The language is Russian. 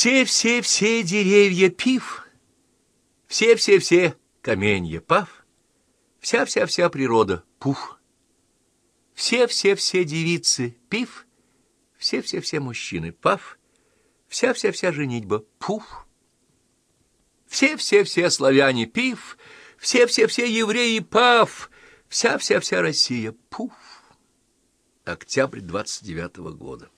Все-все-все деревья пив, все-все-все каменья пав, вся-вся-вся природа пух. Все-все-все девицы пив, все-все-все мужчины пав, вся-вся-вся женитьба пух. Все-все-все славяне пив, все-все-все евреи пав, вся-вся-вся Россия пух. Октябрь двадцать девятого года.